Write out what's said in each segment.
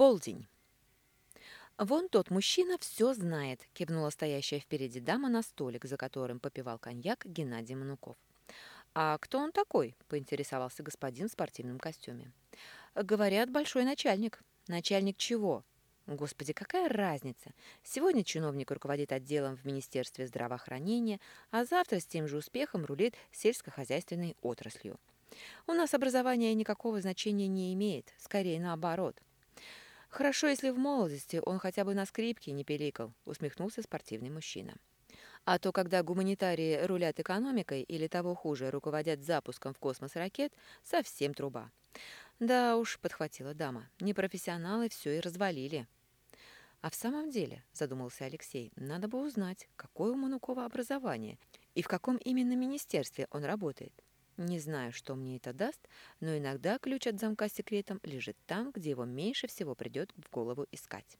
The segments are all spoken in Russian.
Полдень. «Вон тот мужчина все знает», – кивнула стоящая впереди дама на столик, за которым попивал коньяк Геннадий Мануков. «А кто он такой?» – поинтересовался господин в спортивном костюме. «Говорят, большой начальник». «Начальник чего?» Господи, какая разница? Сегодня чиновник руководит отделом в Министерстве здравоохранения, а завтра с тем же успехом рулит сельскохозяйственной отраслью. У нас образование никакого значения не имеет, скорее наоборот. Хорошо, если в молодости он хотя бы на скрипке не пиликал, усмехнулся спортивный мужчина. А то, когда гуманитарии рулят экономикой или того хуже, руководят запуском в космос ракет, совсем труба. Да уж, подхватила дама, непрофессионалы все и развалили. А в самом деле, задумался Алексей, надо бы узнать, какое у Манукова образование и в каком именно министерстве он работает. Не знаю, что мне это даст, но иногда ключ от замка с секретом лежит там, где его меньше всего придет в голову искать.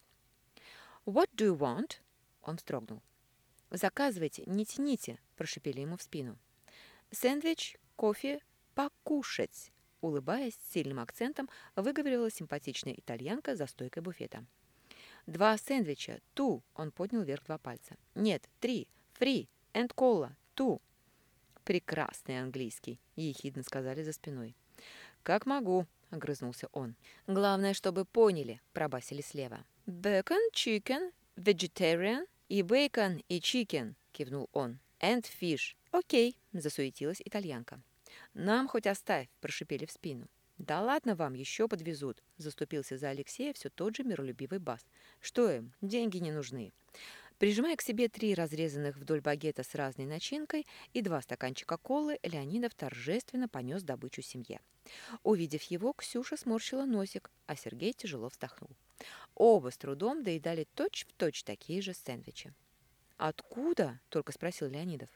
«What do you want?» Он вздрогнул. «Заказывайте, не тяните», – прошипели ему в спину. «Сэндвич, кофе, покушать», – улыбаясь с сильным акцентом, выговорила симпатичная итальянка за стойкой буфета. «Два сэндвича, ту!» – он поднял вверх два пальца. «Нет, три, фри, энд кола, ту!» «Прекрасный английский», – ехидно сказали за спиной. «Как могу», – огрызнулся он. «Главное, чтобы поняли», – пробасили слева. «Bacon, chicken, vegetarian и bacon, и chicken», – кивнул он. «And fish». «Окей», – засуетилась итальянка. «Нам хоть оставь», – прошипели в спину. «Да ладно вам, еще подвезут», – заступился за Алексея все тот же миролюбивый бас. «Что им? Деньги не нужны». Прижимая к себе три разрезанных вдоль багета с разной начинкой и два стаканчика колы, Леонидов торжественно понес добычу семье. Увидев его, Ксюша сморщила носик, а Сергей тяжело вздохнул. Оба с трудом доедали точь-в-точь точь такие же сэндвичи. «Откуда?» – только спросил Леонидов.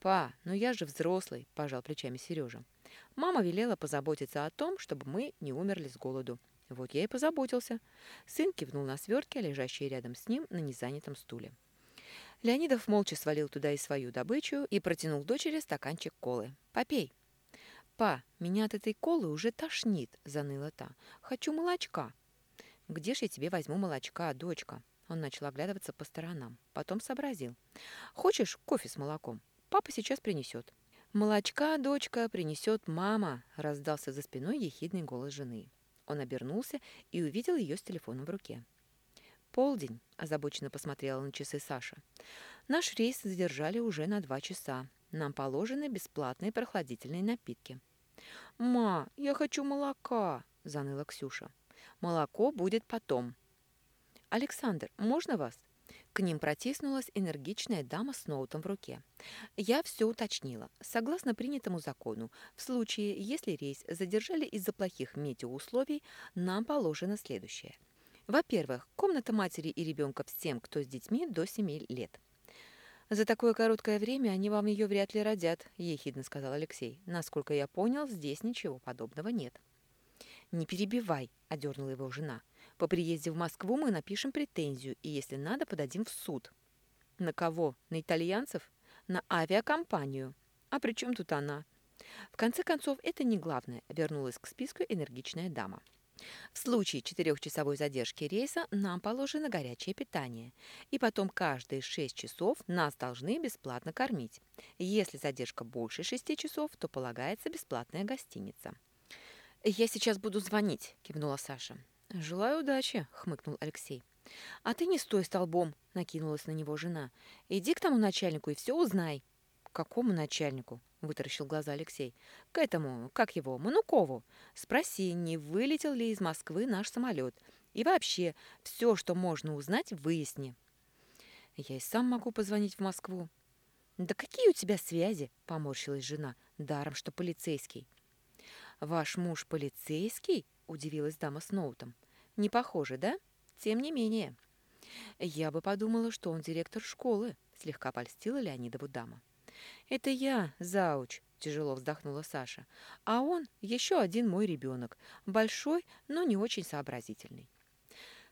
«Па, ну я же взрослый», – пожал плечами Сережа. «Мама велела позаботиться о том, чтобы мы не умерли с голоду. Вот я и позаботился. Сын кивнул на свертки, лежащие рядом с ним на незанятом стуле. Леонидов молча свалил туда и свою добычу и протянул дочери стаканчик колы. «Попей». «Па, меня от этой колы уже тошнит», — заныла та. «Хочу молочка». «Где ж я тебе возьму молочка, дочка?» Он начал оглядываться по сторонам. Потом сообразил. «Хочешь кофе с молоком? Папа сейчас принесет». «Молочка, дочка, принесет мама», — раздался за спиной ехидный голос жены. Он обернулся и увидел ее с телефоном в руке. «Полдень», – озабоченно посмотрела на часы Саша. «Наш рейс задержали уже на два часа. Нам положены бесплатные прохладительные напитки». «Ма, я хочу молока», – заныла Ксюша. «Молоко будет потом». «Александр, можно вас?» К ним протиснулась энергичная дама с ноутом в руке. Я все уточнила. Согласно принятому закону, в случае, если рейс задержали из-за плохих метеоусловий, нам положено следующее. Во-первых, комната матери и ребенка всем, кто с детьми до 7 лет. «За такое короткое время они вам ее вряд ли родят», – ехидно сказал Алексей. «Насколько я понял, здесь ничего подобного нет». «Не перебивай», – одернула его жена. По приезде в Москву мы напишем претензию и, если надо, подадим в суд. На кого? На итальянцев? На авиакомпанию. А при чем тут она? В конце концов, это не главное, вернулась к списку энергичная дама. В случае четырехчасовой задержки рейса нам положено горячее питание. И потом каждые шесть часов нас должны бесплатно кормить. Если задержка больше шести часов, то полагается бесплатная гостиница. «Я сейчас буду звонить», – кивнула Саша. «Желаю удачи», — хмыкнул Алексей. «А ты не стой столбом», — накинулась на него жена. «Иди к тому начальнику и все узнай». «К какому начальнику?» — вытаращил глаза Алексей. «К этому, как его, Манукову. Спроси, не вылетел ли из Москвы наш самолет. И вообще, все, что можно узнать, выясни». «Я и сам могу позвонить в Москву». «Да какие у тебя связи?» — поморщилась жена. «Даром, что полицейский». «Ваш муж полицейский?» — удивилась дама с ноутом. Не похоже, да? Тем не менее. Я бы подумала, что он директор школы, слегка польстила Леонидову дама. Это я, зауч, тяжело вздохнула Саша. А он еще один мой ребенок, большой, но не очень сообразительный.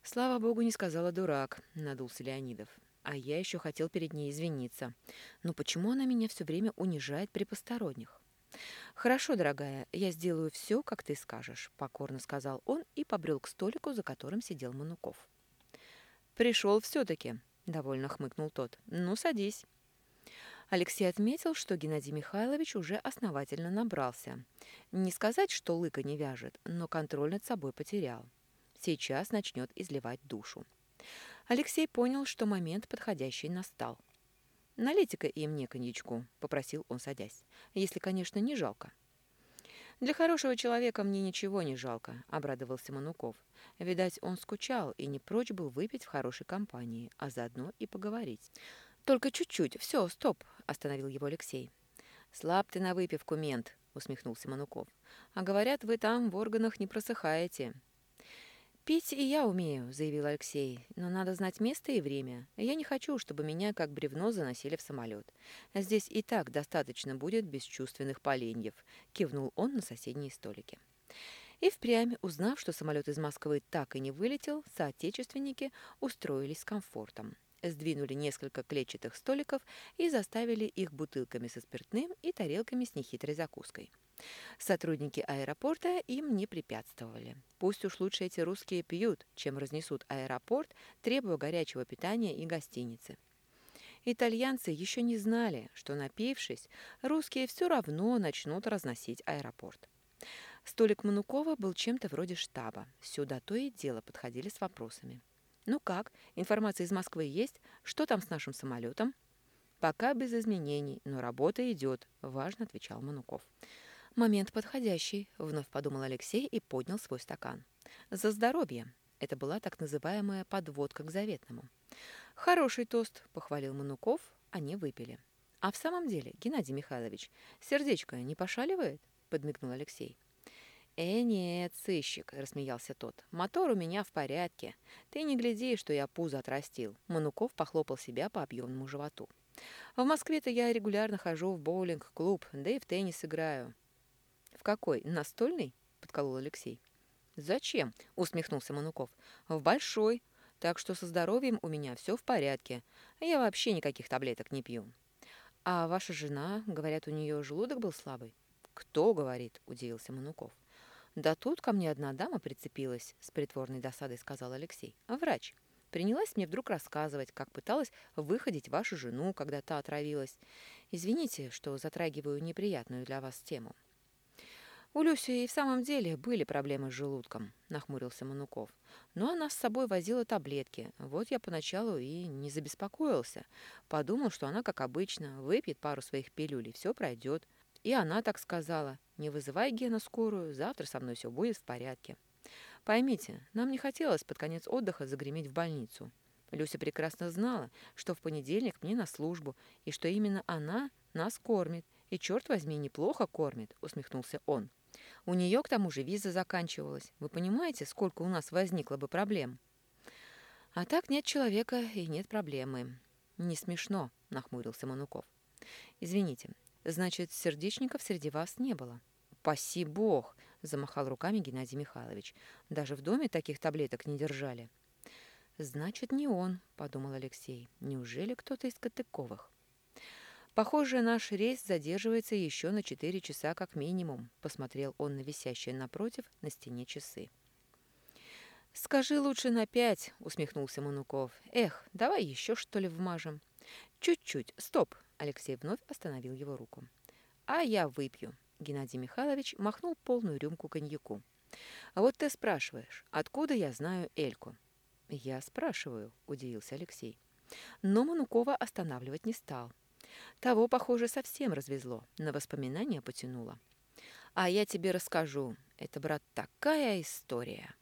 Слава богу, не сказала дурак, надулся Леонидов. А я еще хотел перед ней извиниться. Но почему она меня все время унижает при посторонних? «Хорошо, дорогая, я сделаю все, как ты скажешь», — покорно сказал он и побрел к столику, за которым сидел Мануков. «Пришел все-таки», — довольно хмыкнул тот. «Ну, садись». Алексей отметил, что Геннадий Михайлович уже основательно набрался. Не сказать, что лыка не вяжет, но контроль над собой потерял. Сейчас начнет изливать душу. Алексей понял, что момент подходящий настал. «Налейте-ка и мне коньячку», — попросил он, садясь. «Если, конечно, не жалко». «Для хорошего человека мне ничего не жалко», — обрадовался Мануков. Видать, он скучал и не прочь был выпить в хорошей компании, а заодно и поговорить. «Только чуть-чуть. Все, стоп», — остановил его Алексей. «Слаб ты на выпивку, мент», — усмехнулся Мануков. «А говорят, вы там в органах не просыхаете». «Пить и я умею», — заявил Алексей, — «но надо знать место и время. Я не хочу, чтобы меня как бревно заносили в самолет. Здесь и так достаточно будет бесчувственных поленьев», — кивнул он на соседние столики. И впрямь, узнав, что самолет из Москвы так и не вылетел, соотечественники устроились с комфортом. Сдвинули несколько клетчатых столиков и заставили их бутылками со спиртным и тарелками с нехитрой закуской. Сотрудники аэропорта им не препятствовали. Пусть уж лучше эти русские пьют, чем разнесут аэропорт, требуя горячего питания и гостиницы. Итальянцы еще не знали, что, напившись, русские все равно начнут разносить аэропорт. Столик Манукова был чем-то вроде штаба. Сюда то и дело подходили с вопросами. «Ну как? Информация из Москвы есть? Что там с нашим самолетом?» «Пока без изменений, но работа идет», – важно отвечал Мануков. «Момент подходящий», — вновь подумал Алексей и поднял свой стакан. «За здоровье!» Это была так называемая подводка к заветному. «Хороший тост», — похвалил Мануков, они выпили. «А в самом деле, Геннадий Михайлович, сердечко не пошаливает?» — подмигнул Алексей. «Э, нет, сыщик», — рассмеялся тот. «Мотор у меня в порядке. Ты не гляди, что я пузо отрастил». Мануков похлопал себя по объемному животу. «В Москве-то я регулярно хожу в боулинг-клуб, да и в теннис играю. «В какой? Настольный?» – подколол Алексей. «Зачем?» – усмехнулся Мануков. «В большой. Так что со здоровьем у меня все в порядке. Я вообще никаких таблеток не пью». «А ваша жена, говорят, у нее желудок был слабый?» «Кто говорит?» – удивился Мануков. «Да тут ко мне одна дама прицепилась», – с притворной досадой сказал Алексей. «А врач?» Принялась мне вдруг рассказывать, как пыталась выходить вашу жену, когда та отравилась. Извините, что затрагиваю неприятную для вас тему. «У Люси и в самом деле были проблемы с желудком», – нахмурился Мануков. «Но она с собой возила таблетки. Вот я поначалу и не забеспокоился. Подумал, что она, как обычно, выпьет пару своих пилюль, и все пройдет. И она так сказала. Не вызывай Гена скорую, завтра со мной все будет в порядке. Поймите, нам не хотелось под конец отдыха загреметь в больницу. Люся прекрасно знала, что в понедельник мне на службу, и что именно она нас кормит. И, черт возьми, неплохо кормит», — усмехнулся он. У нее, к тому же, виза заканчивалась. Вы понимаете, сколько у нас возникло бы проблем? А так нет человека и нет проблемы. Не смешно, нахмурился Мануков. Извините, значит, сердечников среди вас не было? Паси бог, замахал руками Геннадий Михайлович. Даже в доме таких таблеток не держали. Значит, не он, подумал Алексей. Неужели кто-то из Катыковых? «Похоже, наш рейс задерживается еще на четыре часа как минимум», посмотрел он на висящие напротив на стене часы. «Скажи лучше на пять», — усмехнулся Мануков. «Эх, давай еще что ли вмажем?» «Чуть-чуть, стоп», — Алексей вновь остановил его руку. «А я выпью», — Геннадий Михайлович махнул полную рюмку коньяку. «А вот ты спрашиваешь, откуда я знаю Эльку?» «Я спрашиваю», — удивился Алексей. Но Манукова останавливать не стал. Того, похоже, совсем развезло, на воспоминания потянуло. А я тебе расскажу. Это, брат, такая история.